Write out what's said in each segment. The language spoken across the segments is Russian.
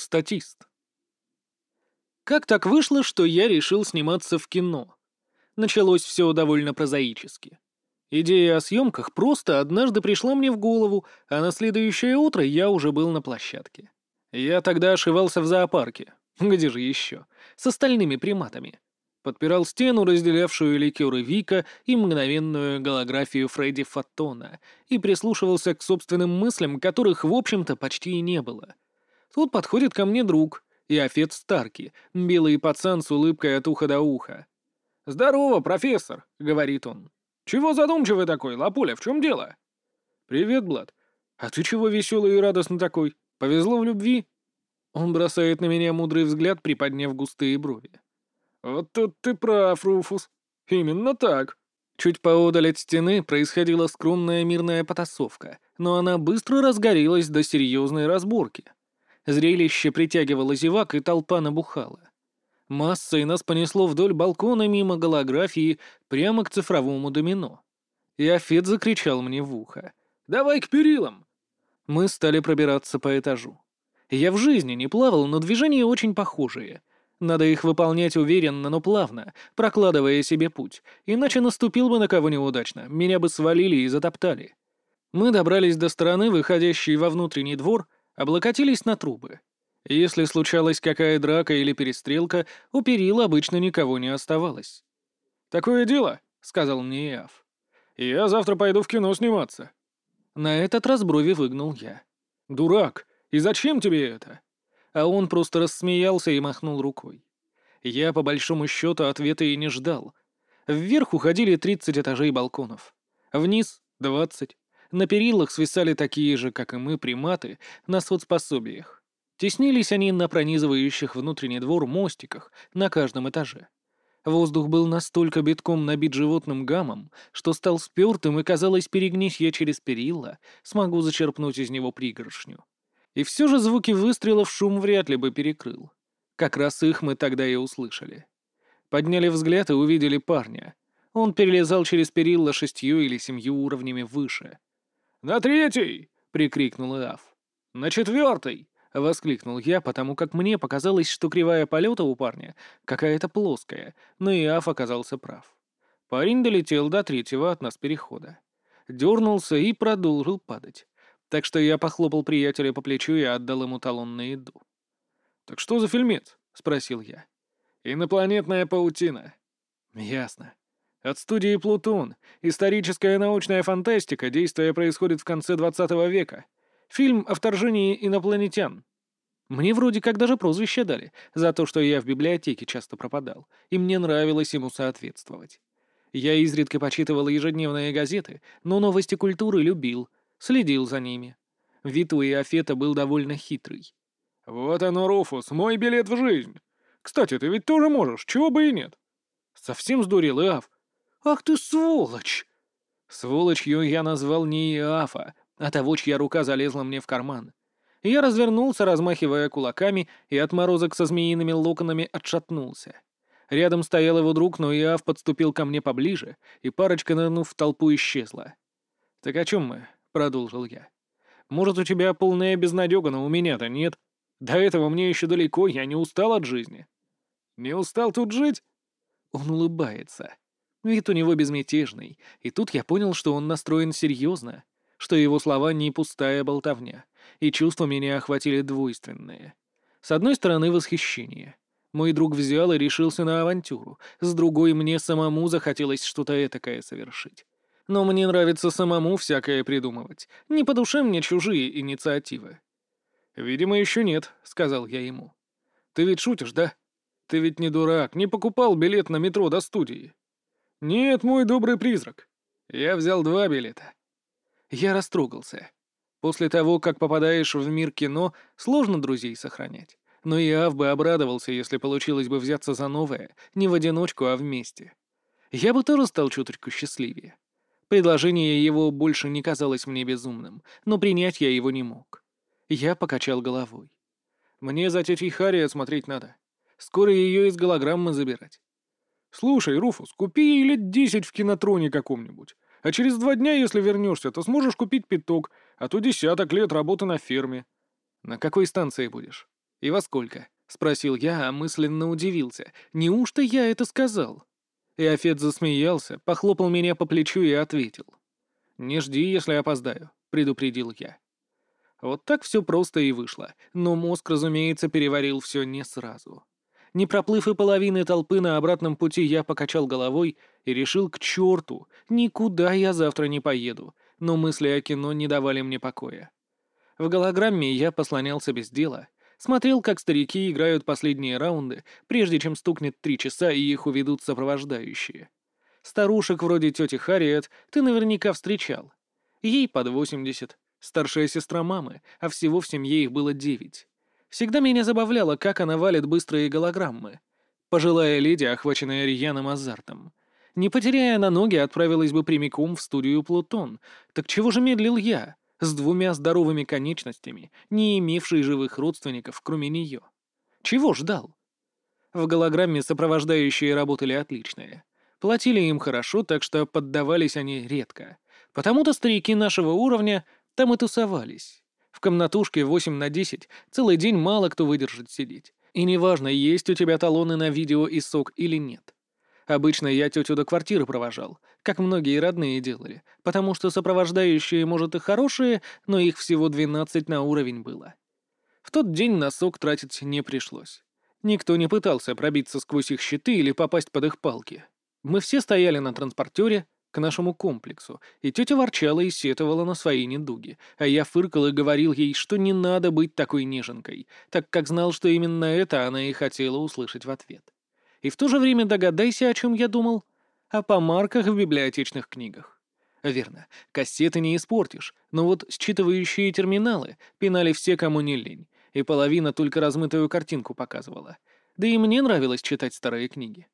Статист. Как так вышло, что я решил сниматься в кино? Началось все довольно прозаически. Идея о съемках просто однажды пришла мне в голову, а на следующее утро я уже был на площадке. Я тогда ошивался в зоопарке. Где же еще? С остальными приматами. Подпирал стену, разделявшую ликеры Вика и мгновенную голографию Фредди Фотона, и прислушивался к собственным мыслям, которых, в общем-то, почти и не было. Тут подходит ко мне друг, Иофет Старки, белый пацан с улыбкой от уха до уха. «Здорово, профессор», — говорит он. «Чего задумчивый такой, Лапуля, в чем дело?» «Привет, Блад. А ты чего веселый и радостный такой? Повезло в любви?» Он бросает на меня мудрый взгляд, приподняв густые брови. «Вот тут ты прав, Руфус. Именно так». Чуть поодаль от стены происходила скромная мирная потасовка, но она быстро разгорелась до серьезной разборки. Зрелище притягивало зевак, и толпа набухала. Массой нас понесло вдоль балкона мимо голографии прямо к цифровому домино. И Афет закричал мне в ухо. «Давай к перилам!» Мы стали пробираться по этажу. Я в жизни не плавал, но движения очень похожие. Надо их выполнять уверенно, но плавно, прокладывая себе путь, иначе наступил бы на кого неудачно, меня бы свалили и затоптали. Мы добрались до стороны, выходящей во внутренний двор, облокотились на трубы. Если случалась какая драка или перестрелка, у перил обычно никого не оставалось. «Такое дело», — сказал мне Иав. «Я завтра пойду в кино сниматься». На этот раз брови выгнул я. «Дурак! И зачем тебе это?» А он просто рассмеялся и махнул рукой. Я, по большому счету, ответа и не ждал. Вверх уходили 30 этажей балконов. Вниз — 20. На перилах свисали такие же, как и мы, приматы на соцпособиях. Теснились они на пронизывающих внутренний двор мостиках на каждом этаже. Воздух был настолько битком набит животным гамом, что стал спёртым, и, казалось, перегнись я через перила, смогу зачерпнуть из него пригоршню. И все же звуки выстрелов шум вряд ли бы перекрыл. Как раз их мы тогда и услышали. Подняли взгляд и увидели парня. Он перелезал через перила шестью или семью уровнями выше. «На третий!» — прикрикнул Иав. «На четвертый!» — воскликнул я, потому как мне показалось, что кривая полета у парня какая-то плоская, но Иав оказался прав. Парень долетел до третьего от нас перехода. Дернулся и продолжил падать так что я похлопал приятеля по плечу и отдал ему талон на еду. «Так что за фильмец?» — спросил я. «Инопланетная паутина». «Ясно. От студии «Плутон». Историческая научная фантастика, действие происходит в конце 20 века. Фильм о вторжении инопланетян. Мне вроде как даже прозвище дали за то, что я в библиотеке часто пропадал, и мне нравилось ему соответствовать. Я изредка почитывал ежедневные газеты, но новости культуры любил — следил за ними. Вид у Иофета был довольно хитрый. «Вот оно, Руфус, мой билет в жизнь. Кстати, ты ведь тоже можешь, чего бы и нет». «Совсем сдурел, Иоф?» «Ах ты сволочь!» Сволочью я назвал не Иоафа, а того, чья рука залезла мне в карман. Я развернулся, размахивая кулаками, и отморозок со змеиными локонами отшатнулся. Рядом стоял его друг, но Иоаф подступил ко мне поближе, и парочка, нырнув в толпу, исчезла. «Так о чем мы? — продолжил я. «Может, у тебя полная безнадега, но у меня-то нет. До этого мне еще далеко, я не устал от жизни». «Не устал тут жить?» Он улыбается. Вид у него безмятежный, и тут я понял, что он настроен серьезно, что его слова не пустая болтовня, и чувства меня охватили двойственные. С одной стороны, восхищение. Мой друг взял и решился на авантюру, с другой мне самому захотелось что-то этакое совершить но мне нравится самому всякое придумывать. Не по душе мне чужие инициативы». «Видимо, еще нет», — сказал я ему. «Ты ведь шутишь, да? Ты ведь не дурак, не покупал билет на метро до студии». «Нет, мой добрый призрак. Я взял два билета». Я растрогался. После того, как попадаешь в мир кино, сложно друзей сохранять. Но и Ав бы обрадовался, если получилось бы взяться за новое, не в одиночку, а вместе. Я бы тоже стал чуточку счастливее. Предложение его больше не казалось мне безумным, но принять я его не мог. Я покачал головой. «Мне за тетей Харри смотреть надо. Скоро ее из голограммы забирать». «Слушай, Руфус, купи ей лет десять в кинотроне каком-нибудь. А через два дня, если вернешься, то сможешь купить пяток, а то десяток лет работы на ферме». «На какой станции будешь?» «И во сколько?» — спросил я, а мысленно удивился. «Неужто я это сказал?» И Афет засмеялся, похлопал меня по плечу и ответил. «Не жди, если опоздаю», — предупредил я. Вот так все просто и вышло, но мозг, разумеется, переварил все не сразу. Не проплыв и половины толпы на обратном пути, я покачал головой и решил к черту, никуда я завтра не поеду, но мысли о кино не давали мне покоя. В голограмме я послонялся без дела, смотрел, как старики играют последние раунды, прежде чем стукнет три часа и их уведут сопровождающие. Старушек вроде тети Харриет ты наверняка встречал. Ей под восемьдесят, старшая сестра мамы, а всего в семье их было девять. Всегда меня забавляло, как она валит быстрые голограммы. Пожилая леди, охваченная рьяным азартом. Не потеряя на ноги, отправилась бы прямиком в студию «Плутон». Так чего же медлил я, с двумя здоровыми конечностями, не имевший живых родственников, кроме нее? Чего ждал? В голограмме сопровождающие работали отличные. Платили им хорошо, так что поддавались они редко. Потому-то старики нашего уровня там и тусовались. В комнатушке 8 на 10 целый день мало кто выдержит сидеть. И неважно, есть у тебя талоны на видео и сок или нет. Обычно я тетю до квартиры провожал, как многие родные делали, потому что сопровождающие, может, и хорошие, но их всего 12 на уровень было. В тот день на сок тратить не пришлось. Никто не пытался пробиться сквозь их щиты или попасть под их палки. Мы все стояли на транспортере, к нашему комплексу, и тетя ворчала и сетовала на свои недуги, а я фыркал и говорил ей, что не надо быть такой неженкой, так как знал, что именно это она и хотела услышать в ответ. И в то же время догадайся, о чем я думал. О помарках в библиотечных книгах. Верно, кассеты не испортишь, но вот считывающие терминалы пинали все, кому не лень, и половина только размытую картинку показывала. Да и мне нравилось читать старые книги.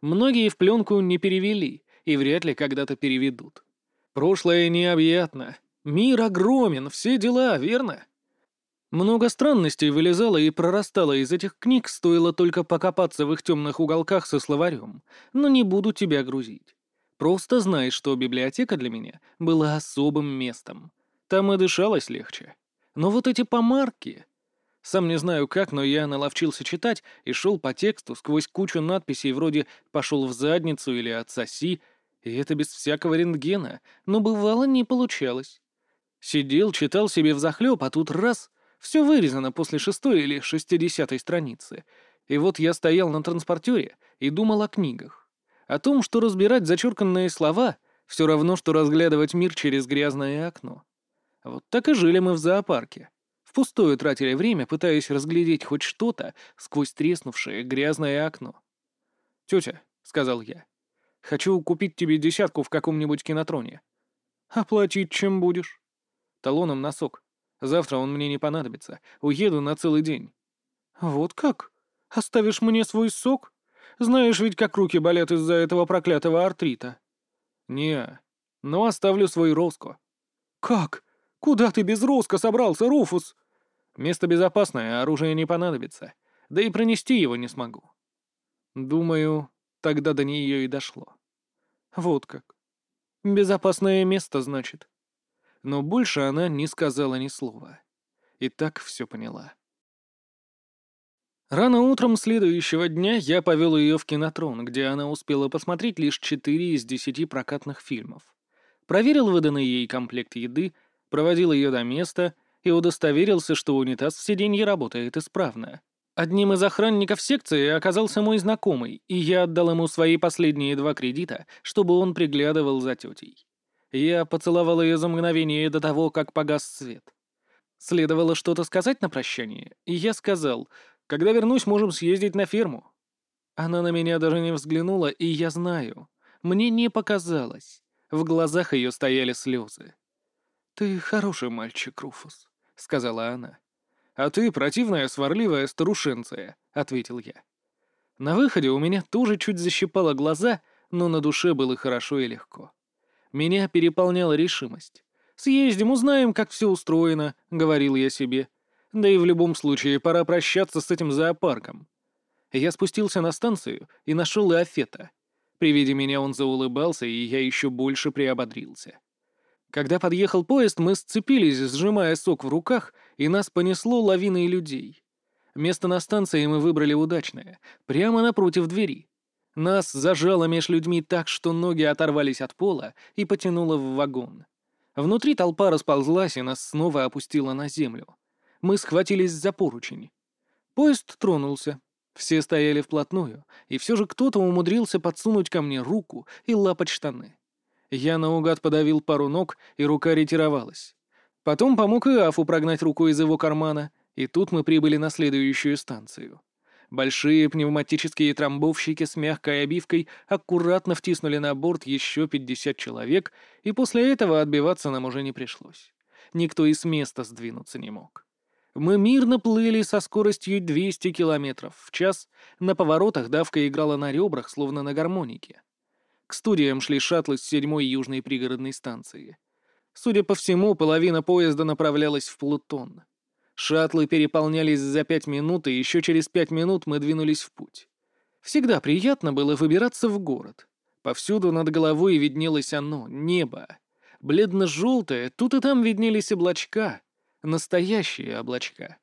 Многие в пленку не перевели — и вряд ли когда-то переведут. Прошлое необъятно. Мир огромен, все дела, верно? Много странностей вылезало и прорастало из этих книг, стоило только покопаться в их темных уголках со словарем. Но не буду тебя грузить. Просто знай, что библиотека для меня была особым местом. Там и дышалось легче. Но вот эти помарки... Сам не знаю как, но я наловчился читать и шел по тексту сквозь кучу надписей вроде «пошел в задницу» или «отсоси», и это без всякого рентгена, но бывало не получалось. Сидел, читал себе взахлеб, а тут раз — все вырезано после шестой или шестидесятой страницы. И вот я стоял на транспортере и думал о книгах. О том, что разбирать зачерканные слова — все равно, что разглядывать мир через грязное окно. Вот так и жили мы в зоопарке. Впустую тратили время, пытаясь разглядеть хоть что-то сквозь треснувшее грязное окно. «Тетя», — сказал я, — Хочу купить тебе десятку в каком-нибудь кинотроне. Оплатить чем будешь? Талоном на сок. Завтра он мне не понадобится. Уеду на целый день. Вот как? Оставишь мне свой сок? Знаешь ведь, как руки болят из-за этого проклятого артрита. Не, но оставлю свой Роско. Как? Куда ты без Роско собрался, Руфус? Место безопасное, оружие не понадобится. Да и пронести его не смогу. Думаю, Тогда до нее и дошло. Вот как. Безопасное место, значит. Но больше она не сказала ни слова. И так все поняла. Рано утром следующего дня я повел ее в кинотрон, где она успела посмотреть лишь четыре из десяти прокатных фильмов. Проверил выданный ей комплект еды, проводил ее до места и удостоверился, что унитаз в сиденье работает исправно. Одним из охранников секции оказался мой знакомый, и я отдал ему свои последние два кредита, чтобы он приглядывал за тетей. Я поцеловал ее за мгновение до того, как погас свет. Следовало что-то сказать на прощание, и я сказал, когда вернусь, можем съездить на ферму. Она на меня даже не взглянула, и я знаю, мне не показалось. В глазах ее стояли слезы. «Ты хороший мальчик, Руфус», — сказала она. «А ты противная, сварливая старушенция», — ответил я. На выходе у меня тоже чуть защипало глаза, но на душе было хорошо и легко. Меня переполняла решимость. «Съездим, узнаем, как все устроено», — говорил я себе. «Да и в любом случае пора прощаться с этим зоопарком». Я спустился на станцию и нашел Иофета. При виде меня он заулыбался, и я еще больше приободрился. Когда подъехал поезд, мы сцепились, сжимая сок в руках, и нас понесло лавиной людей. Место на станции мы выбрали удачное, прямо напротив двери. Нас зажало меж людьми так, что ноги оторвались от пола и потянуло в вагон. Внутри толпа расползлась и нас снова опустила на землю. Мы схватились за поручень. Поезд тронулся. Все стояли вплотную, и все же кто-то умудрился подсунуть ко мне руку и лапать штаны. Я наугад подавил пару ног, и рука ретировалась. Потом помог Иафу прогнать руку из его кармана, и тут мы прибыли на следующую станцию. Большие пневматические трамбовщики с мягкой обивкой аккуратно втиснули на борт еще 50 человек, и после этого отбиваться нам уже не пришлось. Никто и с места сдвинуться не мог. Мы мирно плыли со скоростью 200 км в час, на поворотах давка играла на ребрах, словно на гармонике. К студиям шли шаттлы с седьмой южной пригородной станции. Судя по всему, половина поезда направлялась в Плутон. Шаттлы переполнялись за пять минут, и еще через пять минут мы двинулись в путь. Всегда приятно было выбираться в город. Повсюду над головой виднелось оно, небо. Бледно-желтое, тут и там виднелись облачка. Настоящие облачка.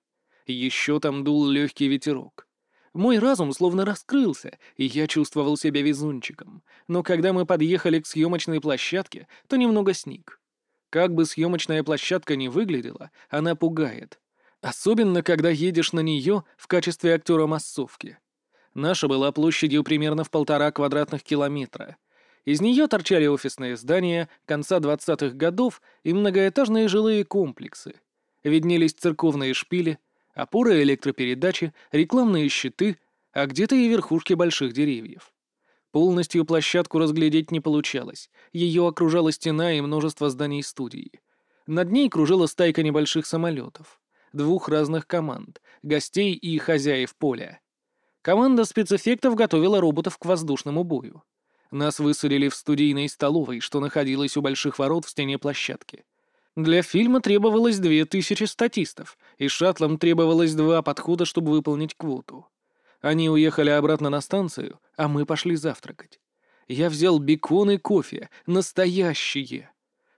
Еще там дул легкий ветерок. Мой разум словно раскрылся, и я чувствовал себя везунчиком. Но когда мы подъехали к съемочной площадке, то немного сник. Как бы съемочная площадка ни выглядела, она пугает. Особенно, когда едешь на нее в качестве актера массовки. Наша была площадью примерно в полтора квадратных километра. Из нее торчали офисные здания конца 20-х годов и многоэтажные жилые комплексы. Виднелись церковные шпили, опоры электропередачи, рекламные щиты, а где-то и верхушки больших деревьев. Полностью площадку разглядеть не получалось. Ее окружала стена и множество зданий студии. Над ней кружила стайка небольших самолетов двух разных команд — гостей и хозяев поля. Команда спецэффектов готовила роботов к воздушному бою. Нас высадили в студийной столовой, что находилась у больших ворот в стене площадки. Для фильма требовалось две тысячи статистов, и шаттлам требовалось два подхода, чтобы выполнить квоту. Они уехали обратно на станцию, а мы пошли завтракать. Я взял бекон и кофе, настоящие.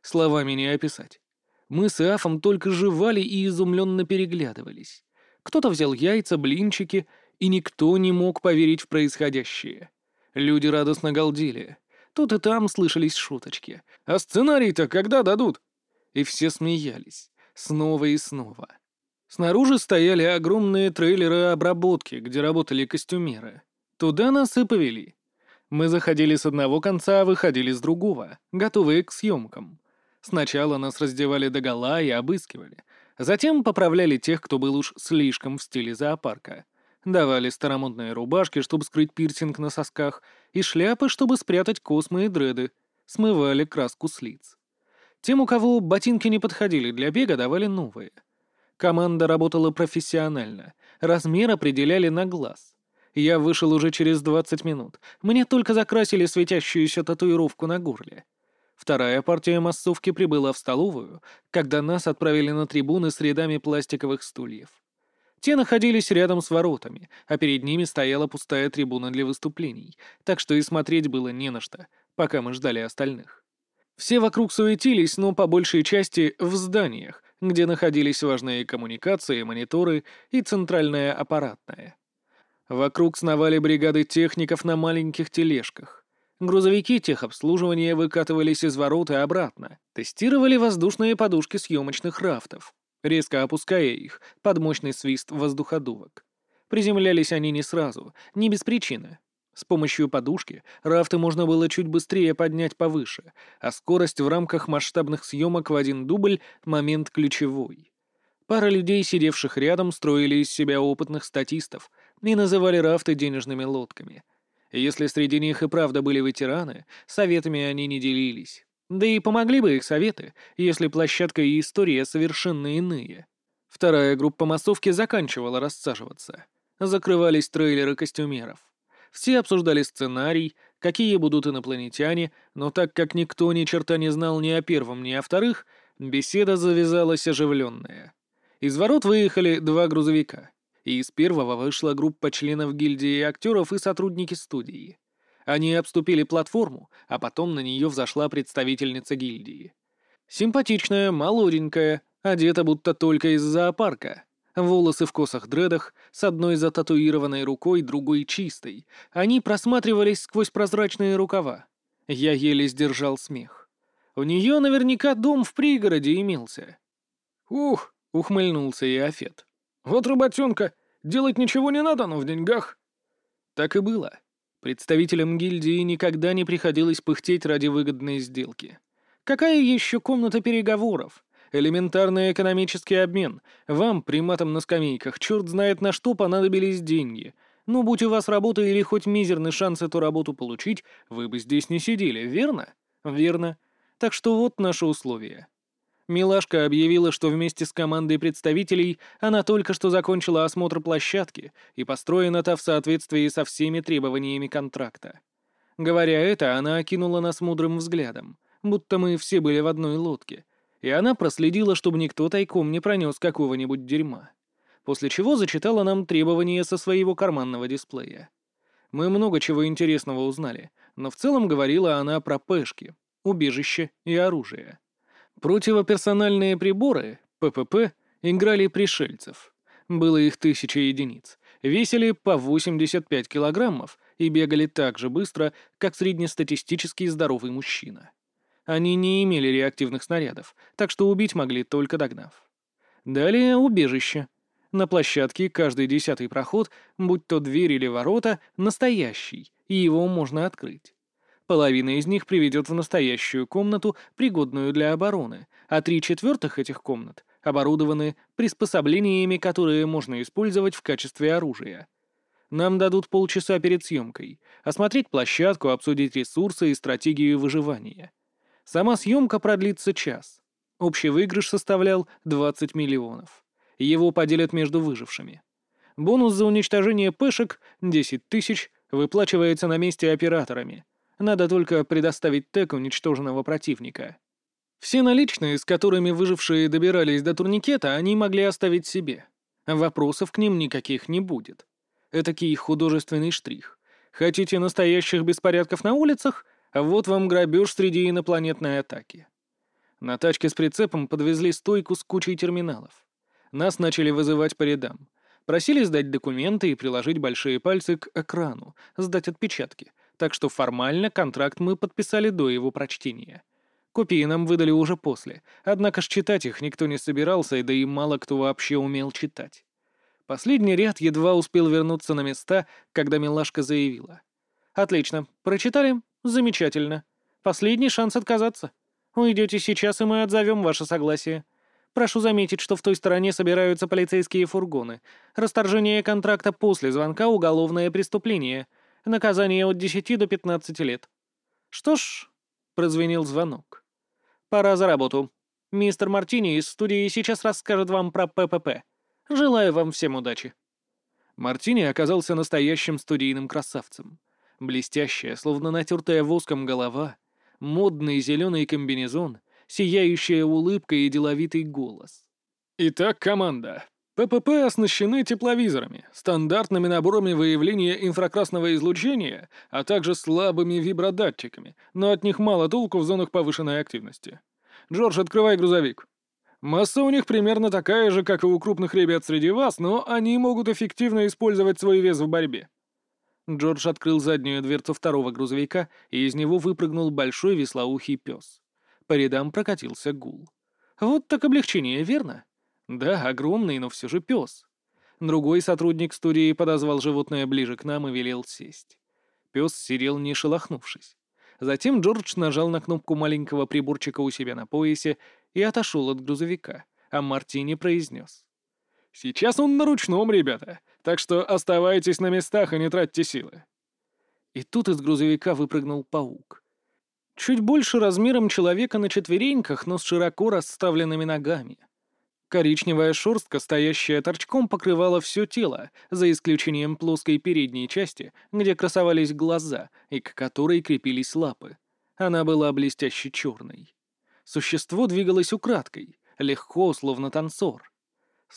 Словами не описать. Мы с Иафом только жевали и изумленно переглядывались. Кто-то взял яйца, блинчики, и никто не мог поверить в происходящее. Люди радостно галдели. Тут и там слышались шуточки. «А сценарий-то когда дадут?» И все смеялись. Снова и снова. Снаружи стояли огромные трейлеры обработки, где работали костюмеры. Туда нас и повели. Мы заходили с одного конца, а выходили с другого, готовые к съемкам. Сначала нас раздевали догола и обыскивали. Затем поправляли тех, кто был уж слишком в стиле зоопарка. Давали старомодные рубашки, чтобы скрыть пирсинг на сосках, и шляпы, чтобы спрятать космы и дреды. Смывали краску с лиц. Тем, у кого ботинки не подходили для бега, давали новые. Команда работала профессионально. Размер определяли на глаз. Я вышел уже через 20 минут. Мне только закрасили светящуюся татуировку на горле. Вторая партия массовки прибыла в столовую, когда нас отправили на трибуны с рядами пластиковых стульев. Те находились рядом с воротами, а перед ними стояла пустая трибуна для выступлений, так что и смотреть было не на что, пока мы ждали остальных. Все вокруг суетились, но по большей части в зданиях, где находились важные коммуникации, мониторы и центральная аппаратная. Вокруг сновали бригады техников на маленьких тележках. Грузовики техобслуживания выкатывались из ворот и обратно, тестировали воздушные подушки съемочных рафтов, резко опуская их под мощный свист воздуходувок. Приземлялись они не сразу, не без причины. С помощью подушки рафты можно было чуть быстрее поднять повыше, а скорость в рамках масштабных съемок в один дубль — момент ключевой. Пара людей, сидевших рядом, строили из себя опытных статистов и называли рафты денежными лодками — если среди них и правда были ветераны, советами они не делились. Да и помогли бы их советы, если площадка и история совершенно иные. Вторая группа массовки заканчивала рассаживаться. Закрывались трейлеры костюмеров. Все обсуждали сценарий, какие будут инопланетяне, но так как никто ни черта не знал ни о первом, ни о вторых, беседа завязалась оживленная. Из ворот выехали два грузовика и из первого вышла группа членов гильдии актеров и сотрудники студии. Они обступили платформу, а потом на нее взошла представительница гильдии. Симпатичная, молоденькая, одета будто только из зоопарка. Волосы в косах-дредах, с одной зататуированной рукой, другой чистой. Они просматривались сквозь прозрачные рукава. Я еле сдержал смех. У нее наверняка дом в пригороде имелся. «Ух!» — ухмыльнулся Иофет. «Вот работенка! Делать ничего не надо, но в деньгах!» Так и было. Представителям гильдии никогда не приходилось пыхтеть ради выгодной сделки. Какая еще комната переговоров? Элементарный экономический обмен. Вам, приматам на скамейках, черт знает на что понадобились деньги. Ну, будь у вас работа или хоть мизерный шанс эту работу получить, вы бы здесь не сидели, верно? Верно. Так что вот наши условия. Милашка объявила, что вместе с командой представителей она только что закончила осмотр площадки и построена та в соответствии со всеми требованиями контракта. Говоря это, она окинула нас мудрым взглядом, будто мы все были в одной лодке — и она проследила, чтобы никто тайком не пронес какого-нибудь дерьма. После чего зачитала нам требования со своего карманного дисплея. Мы много чего интересного узнали, но в целом говорила она про пешки, убежище и оружие. Противоперсональные приборы, ППП, играли пришельцев. Было их тысяча единиц. Весили по 85 килограммов и бегали так же быстро, как среднестатистический здоровый мужчина. Они не имели реактивных снарядов, так что убить могли только догнав. Далее убежище. На площадке каждый десятый проход, будь то дверь или ворота, настоящий, и его можно открыть. Половина из них приведет в настоящую комнату, пригодную для обороны, а три четвертых этих комнат оборудованы приспособлениями, которые можно использовать в качестве оружия. Нам дадут полчаса перед съемкой, осмотреть площадку, обсудить ресурсы и стратегию выживания. Сама съемка продлится час. Общий выигрыш составлял 20 миллионов. Его поделят между выжившими. Бонус за уничтожение пешек — 10 тысяч, выплачивается на месте операторами. Надо только предоставить тег уничтоженного противника. Все наличные, с которыми выжившие добирались до турникета, они могли оставить себе. Вопросов к ним никаких не будет. Этакий художественный штрих. Хотите настоящих беспорядков на улицах? Вот вам грабеж среди инопланетной атаки. На тачке с прицепом подвезли стойку с кучей терминалов. Нас начали вызывать по рядам. Просили сдать документы и приложить большие пальцы к экрану, сдать отпечатки. Так что формально контракт мы подписали до его прочтения. Копии нам выдали уже после, однако ж читать их никто не собирался, и да и мало кто вообще умел читать. Последний ряд едва успел вернуться на места, когда милашка заявила. «Отлично. Прочитали? «Замечательно. Последний шанс отказаться. Уйдете сейчас, и мы отзовем ваше согласие. Прошу заметить, что в той стороне собираются полицейские фургоны. Расторжение контракта после звонка — уголовное преступление. Наказание от 10 до 15 лет». «Что ж...» — прозвенел звонок. «Пора за работу. Мистер Мартини из студии сейчас расскажет вам про ППП. Желаю вам всем удачи». Мартини оказался настоящим студийным красавцем. Блестящая, словно натертая воском голова, модный зеленый комбинезон, сияющая улыбка и деловитый голос. «Итак, команда. ППП оснащены тепловизорами, стандартными наборами выявления инфракрасного излучения, а также слабыми вибродатчиками, но от них мало толку в зонах повышенной активности. Джордж, открывай грузовик. Масса у них примерно такая же, как и у крупных ребят среди вас, но они могут эффективно использовать свой вес в борьбе. Джордж открыл заднюю дверцу второго грузовика, и из него выпрыгнул большой веслоухий пес. По рядам прокатился гул. Вот так облегчение, верно? Да, огромный, но все же пес. Другой сотрудник студии подозвал животное ближе к нам и велел сесть. Пес сидел, не шелохнувшись. Затем Джордж нажал на кнопку маленького приборчика у себя на поясе и отошел от грузовика, а Мартини произнес. «Сейчас он на ручном, ребята. Так что оставайтесь на местах и не тратьте силы». И тут из грузовика выпрыгнул паук. Чуть больше размером человека на четвереньках, но с широко расставленными ногами. Коричневая шерстка, стоящая торчком, покрывала все тело, за исключением плоской передней части, где красовались глаза и к которой крепились лапы. Она была блестяще черной. Существо двигалось украдкой, легко, словно танцор.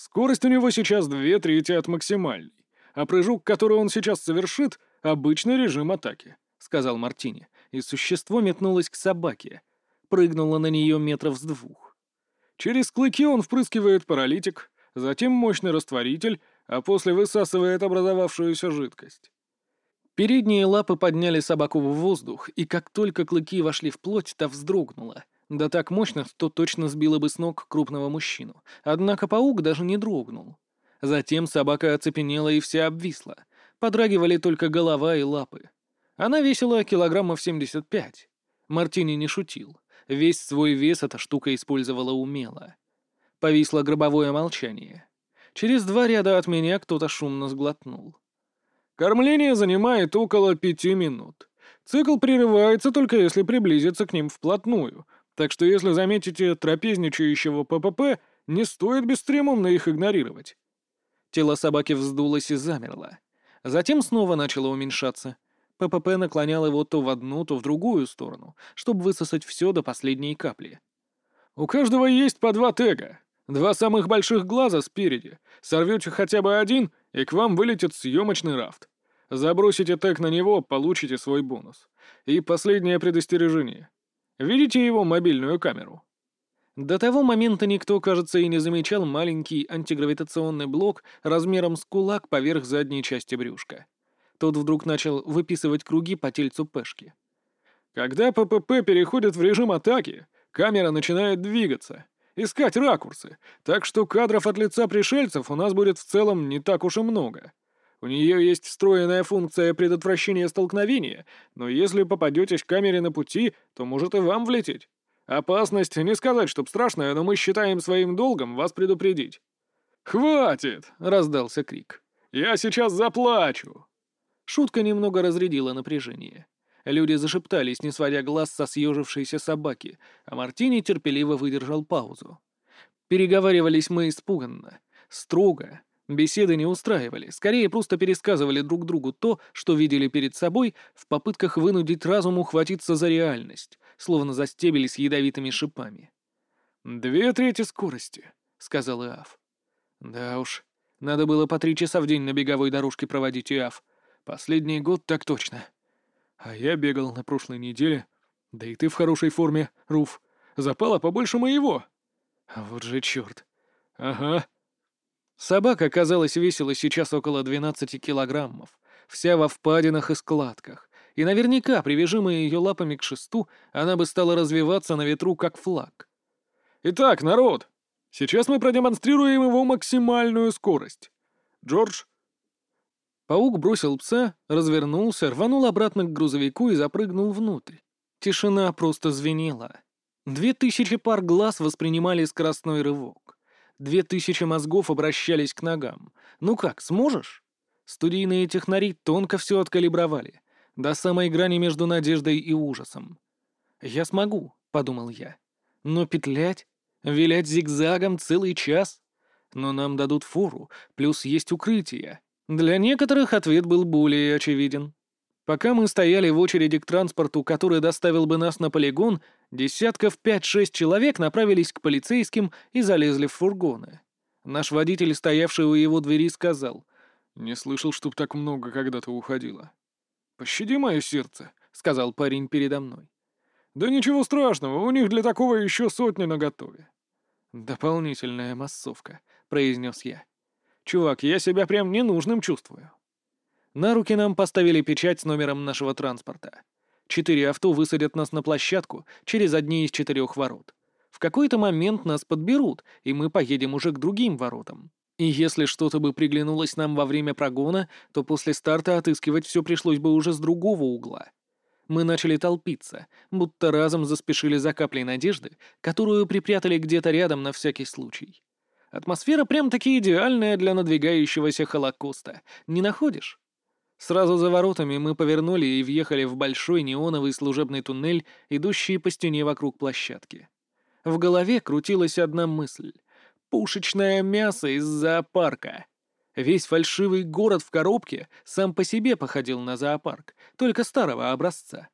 Скорость у него сейчас две трети от максимальной, а прыжок, который он сейчас совершит, — обычный режим атаки», — сказал Мартини, и существо метнулось к собаке. Прыгнуло на нее метров с двух. Через клыки он впрыскивает паралитик, затем мощный растворитель, а после высасывает образовавшуюся жидкость. Передние лапы подняли собаку в воздух, и как только клыки вошли в плоть, та вздрогнула. Да так мощно, что точно сбила бы с ног крупного мужчину. Однако паук даже не дрогнул. Затем собака оцепенела и вся обвисла. Подрагивали только голова и лапы. Она весила килограммов 75. Мартини не шутил. Весь свой вес эта штука использовала умело. Повисло гробовое молчание. Через два ряда от меня кто-то шумно сглотнул. Кормление занимает около пяти минут. Цикл прерывается только если приблизиться к ним вплотную, так что если заметите трапезничающего ППП, не стоит бесцеремонно их игнорировать. Тело собаки вздулось и замерло. Затем снова начало уменьшаться. ППП наклонял его то в одну, то в другую сторону, чтобы высосать все до последней капли. «У каждого есть по два тега. Два самых больших глаза спереди. Сорвете хотя бы один, и к вам вылетит съемочный рафт. Забросите тег на него, получите свой бонус. И последнее предостережение. Видите его мобильную камеру?» До того момента никто, кажется, и не замечал маленький антигравитационный блок размером с кулак поверх задней части брюшка. Тот вдруг начал выписывать круги по тельцу Пешки. «Когда ППП переходит в режим атаки, камера начинает двигаться искать ракурсы, так что кадров от лица пришельцев у нас будет в целом не так уж и много. У нее есть встроенная функция предотвращения столкновения, но если попадетесь камере на пути, то может и вам влететь. Опасность, не сказать, чтоб страшная, но мы считаем своим долгом вас предупредить. «Хватит!» — раздался крик. «Я сейчас заплачу!» Шутка немного разрядила напряжение. Люди зашептались, не сводя глаз со съежившейся собаки, а Мартини терпеливо выдержал паузу. Переговаривались мы испуганно, строго. Беседы не устраивали, скорее просто пересказывали друг другу то, что видели перед собой, в попытках вынудить разум ухватиться за реальность, словно за стебели с ядовитыми шипами. «Две трети скорости», — сказал Иав. «Да уж, надо было по три часа в день на беговой дорожке проводить, Иав. Последний год так точно». А я бегал на прошлой неделе. Да и ты в хорошей форме, Руф. Запала побольше моего. Вот же черт. Ага. Собака, казалось, весила сейчас около 12 килограммов. Вся во впадинах и складках. И наверняка, привяжимая ее лапами к шесту, она бы стала развиваться на ветру, как флаг. «Итак, народ, сейчас мы продемонстрируем его максимальную скорость. Джордж, Паук бросил пса, развернулся, рванул обратно к грузовику и запрыгнул внутрь. Тишина просто звенела. Две тысячи пар глаз воспринимали скоростной рывок. Две тысячи мозгов обращались к ногам. Ну как, сможешь? Студийные технари тонко все откалибровали. До самой грани между надеждой и ужасом. «Я смогу», — подумал я. «Но петлять? Вилять зигзагом целый час? Но нам дадут фору, плюс есть укрытие. Для некоторых ответ был более очевиден. Пока мы стояли в очереди к транспорту, который доставил бы нас на полигон, десятков 5-6 человек направились к полицейским и залезли в фургоны. Наш водитель, стоявший у его двери, сказал, «Не слышал, чтоб так много когда-то уходило». «Пощади мое сердце», — сказал парень передо мной. «Да ничего страшного, у них для такого еще сотни наготове». «Дополнительная массовка», — произнес я. Чувак, я себя прям ненужным чувствую. На руки нам поставили печать с номером нашего транспорта. Четыре авто высадят нас на площадку через одни из четырех ворот. В какой-то момент нас подберут, и мы поедем уже к другим воротам. И если что-то бы приглянулось нам во время прогона, то после старта отыскивать все пришлось бы уже с другого угла. Мы начали толпиться, будто разом заспешили за каплей надежды, которую припрятали где-то рядом на всякий случай. Атмосфера прям-таки идеальная для надвигающегося Холокоста. Не находишь? Сразу за воротами мы повернули и въехали в большой неоновый служебный туннель, идущий по стене вокруг площадки. В голове крутилась одна мысль. Пушечное мясо из зоопарка. Весь фальшивый город в коробке сам по себе походил на зоопарк, только старого образца.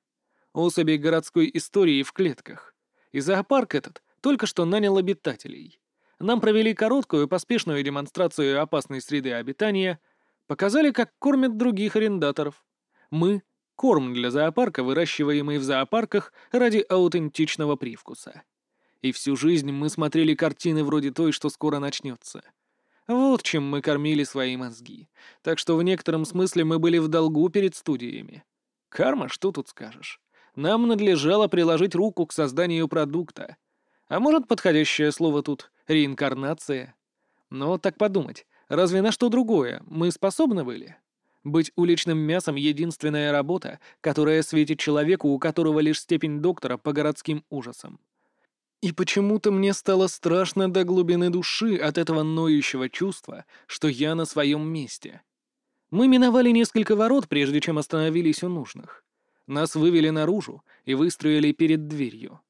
Особи городской истории в клетках. И зоопарк этот только что нанял обитателей. Нам провели короткую поспешную демонстрацию опасной среды обитания, показали, как кормят других арендаторов. Мы — корм для зоопарка, выращиваемый в зоопарках ради аутентичного привкуса. И всю жизнь мы смотрели картины вроде той, что скоро начнется. Вот чем мы кормили свои мозги. Так что в некотором смысле мы были в долгу перед студиями. Карма, что тут скажешь? Нам надлежало приложить руку к созданию продукта. А может, подходящее слово тут — реинкарнация? Но так подумать, разве на что другое мы способны были? Быть уличным мясом — единственная работа, которая светит человеку, у которого лишь степень доктора по городским ужасам. И почему-то мне стало страшно до глубины души от этого ноющего чувства, что я на своем месте. Мы миновали несколько ворот, прежде чем остановились у нужных. Нас вывели наружу и выстроили перед дверью.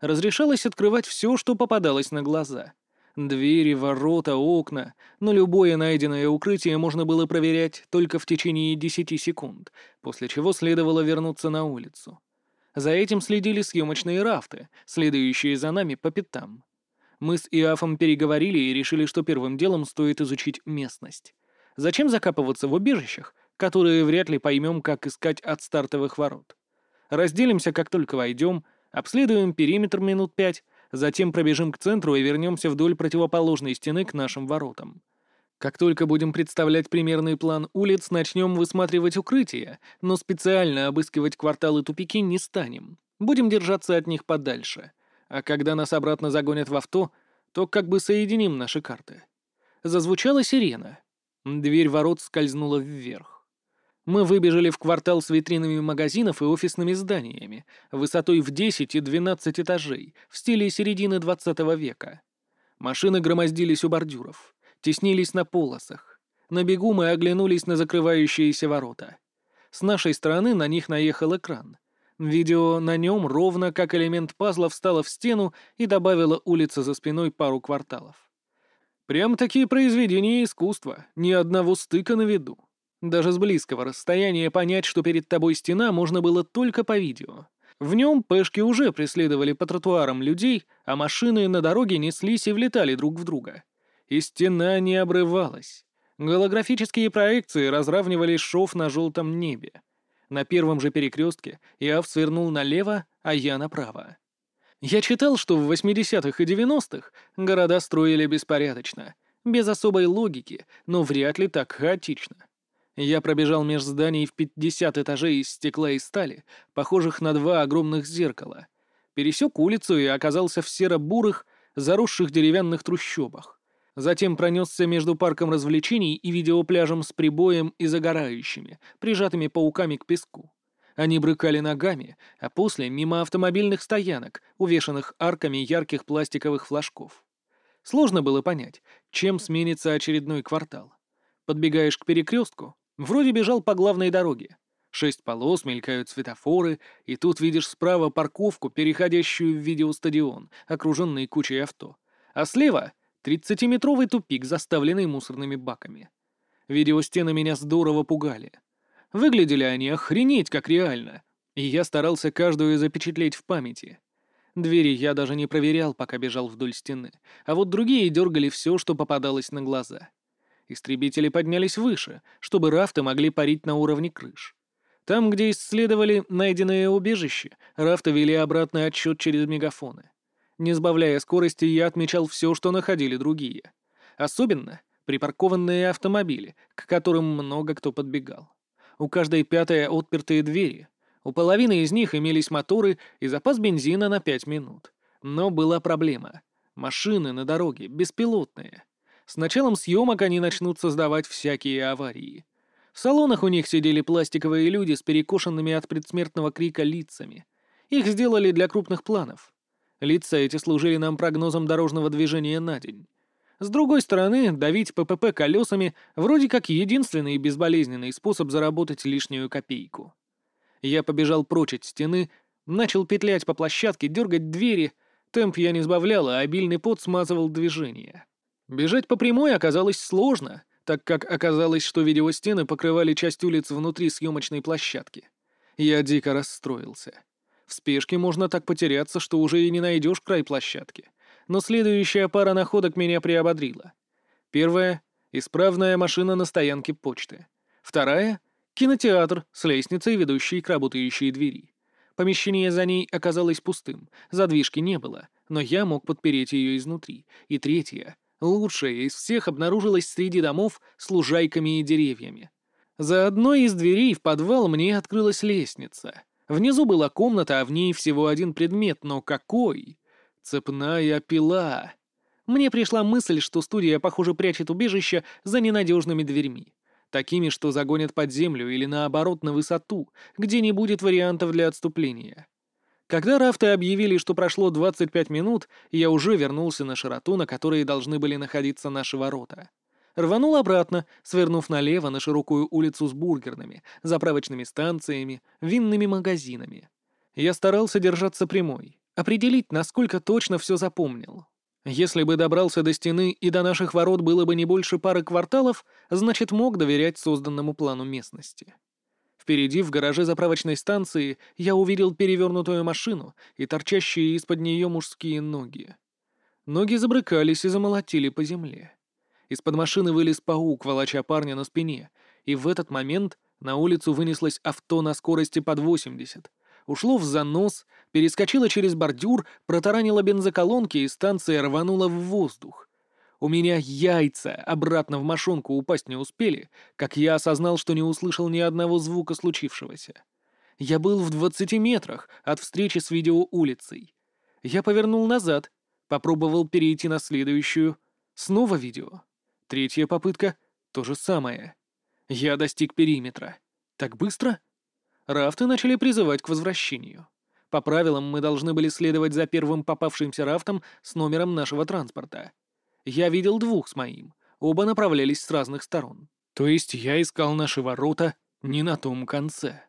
Разрешалось открывать все, что попадалось на глаза. Двери, ворота, окна, но любое найденное укрытие можно было проверять только в течение десяти секунд, после чего следовало вернуться на улицу. За этим следили съемочные рафты, следующие за нами по пятам. Мы с Иафом переговорили и решили, что первым делом стоит изучить местность. Зачем закапываться в убежищах, которые вряд ли поймем, как искать от стартовых ворот? Разделимся, как только войдем, обследуем периметр минут пять, затем пробежим к центру и вернемся вдоль противоположной стены к нашим воротам. Как только будем представлять примерный план улиц, начнем высматривать укрытия, но специально обыскивать кварталы тупики не станем. Будем держаться от них подальше. А когда нас обратно загонят в авто, то как бы соединим наши карты. Зазвучала сирена. Дверь ворот скользнула вверх. Мы выбежали в квартал с витринами магазинов и офисными зданиями, высотой в 10 и 12 этажей, в стиле середины 20 века. Машины громоздились у бордюров теснились на полосах. На бегу мы оглянулись на закрывающиеся ворота. С нашей стороны на них наехал экран. Видео на нем, ровно как элемент пазла, встало в стену и добавило улица за спиной пару кварталов. Прям такие произведения искусства, ни одного стыка на виду. Даже с близкого расстояния понять, что перед тобой стена, можно было только по видео. В нем пешки уже преследовали по тротуарам людей, а машины на дороге неслись и влетали друг в друга и стена не обрывалась. Голографические проекции разравнивали шов на желтом небе. На первом же перекрестке Иав свернул налево, а я направо. Я читал, что в 80-х и 90-х города строили беспорядочно, без особой логики, но вряд ли так хаотично. Я пробежал меж зданий в 50 этажей из стекла и стали, похожих на два огромных зеркала. Пересек улицу и оказался в серо-бурых, заросших деревянных трущобах. Затем пронесся между парком развлечений и видеопляжем с прибоем и загорающими, прижатыми пауками к песку. Они брыкали ногами, а после — мимо автомобильных стоянок, увешанных арками ярких пластиковых флажков. Сложно было понять, чем сменится очередной квартал. Подбегаешь к перекрестку, вроде бежал по главной дороге. Шесть полос, мелькают светофоры, и тут видишь справа парковку, переходящую в видеостадион, окруженный кучей авто. А слева — Тридцатиметровый тупик, заставленный мусорными баками. Видеостены меня здорово пугали. Выглядели они охренеть как реально, и я старался каждую запечатлеть в памяти. Двери я даже не проверял, пока бежал вдоль стены, а вот другие дергали все, что попадалось на глаза. Истребители поднялись выше, чтобы рафты могли парить на уровне крыш. Там, где исследовали найденное убежище, рафты вели обратный отсчет через мегафоны. Не сбавляя скорости, я отмечал все, что находили другие. Особенно припаркованные автомобили, к которым много кто подбегал. У каждой пятой отпертые двери. У половины из них имелись моторы и запас бензина на пять минут. Но была проблема. Машины на дороге беспилотные. С началом съемок они начнут создавать всякие аварии. В салонах у них сидели пластиковые люди с перекошенными от предсмертного крика лицами. Их сделали для крупных планов. Лица эти служили нам прогнозом дорожного движения на день. С другой стороны, давить ППП колесами вроде как единственный безболезненный способ заработать лишнюю копейку. Я побежал прочь от стены, начал петлять по площадке, дергать двери. Темп я не сбавлял, а обильный пот смазывал движение. Бежать по прямой оказалось сложно, так как оказалось, что видеостены покрывали часть улиц внутри съемочной площадки. Я дико расстроился. В спешке можно так потеряться, что уже и не найдешь край площадки. Но следующая пара находок меня приободрила. Первая — исправная машина на стоянке почты. Вторая — кинотеатр с лестницей, ведущей к работающей двери. Помещение за ней оказалось пустым, задвижки не было, но я мог подпереть ее изнутри. И третья Лучшая из всех обнаружилась среди домов с лужайками и деревьями. За одной из дверей в подвал мне открылась лестница. Внизу была комната, а в ней всего один предмет, но какой? Цепная пила. Мне пришла мысль, что студия, похоже, прячет убежище за ненадежными дверьми. Такими, что загонят под землю или наоборот на высоту, где не будет вариантов для отступления. Когда рафты объявили, что прошло 25 минут, я уже вернулся на широту, на которой должны были находиться наши ворота. Рванул обратно, свернув налево на широкую улицу с бургерными, заправочными станциями, винными магазинами. Я старался держаться прямой, определить, насколько точно все запомнил. Если бы добрался до стены и до наших ворот было бы не больше пары кварталов, значит, мог доверять созданному плану местности. Впереди, в гараже заправочной станции, я увидел перевернутую машину и торчащие из-под нее мужские ноги. Ноги забрыкались и замолотили по земле. Из-под машины вылез паук, волоча парня на спине, и в этот момент на улицу вынеслось авто на скорости под 80. Ушло в занос, перескочило через бордюр, протаранило бензоколонки, и станция рванула в воздух. У меня яйца обратно в мошонку упасть не успели, как я осознал, что не услышал ни одного звука случившегося. Я был в двадцати метрах от встречи с видеоулицей. Я повернул назад, попробовал перейти на следующую. Снова видео. Третья попытка — то же самое. Я достиг периметра. Так быстро? Рафты начали призывать к возвращению. По правилам мы должны были следовать за первым попавшимся рафтом с номером нашего транспорта. Я видел двух с моим. Оба направлялись с разных сторон. То есть я искал наши ворота не на том конце.